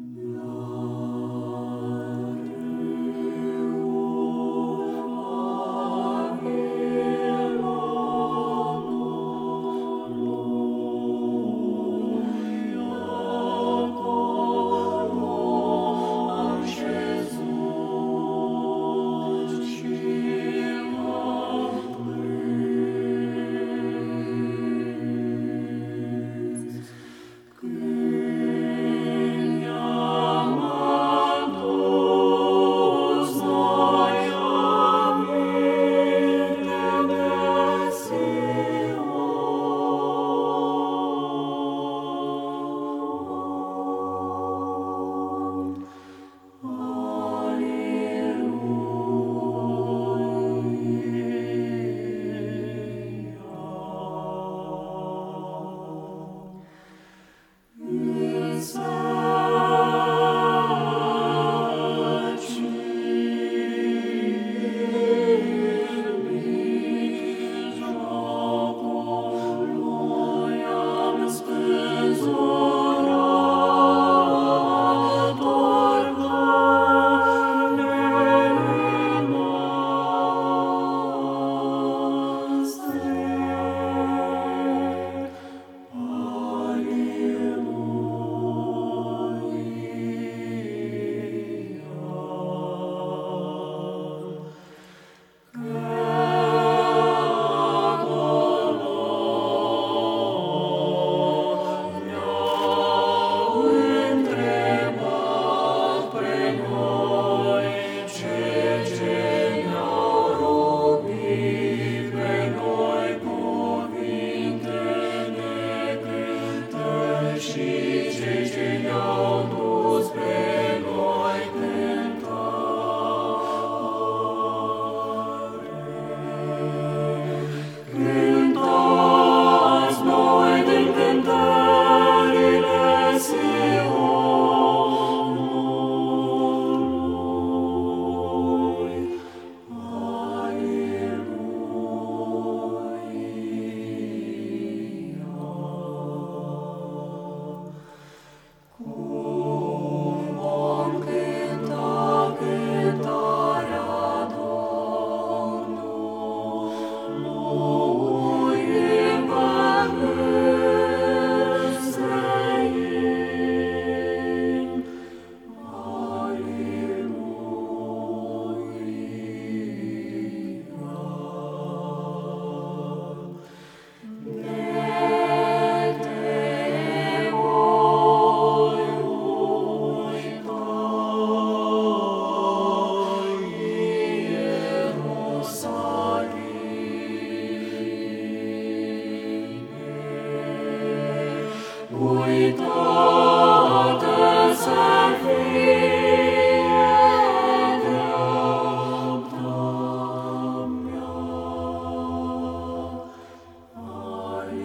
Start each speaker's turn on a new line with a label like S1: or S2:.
S1: Mm-hmm. Uită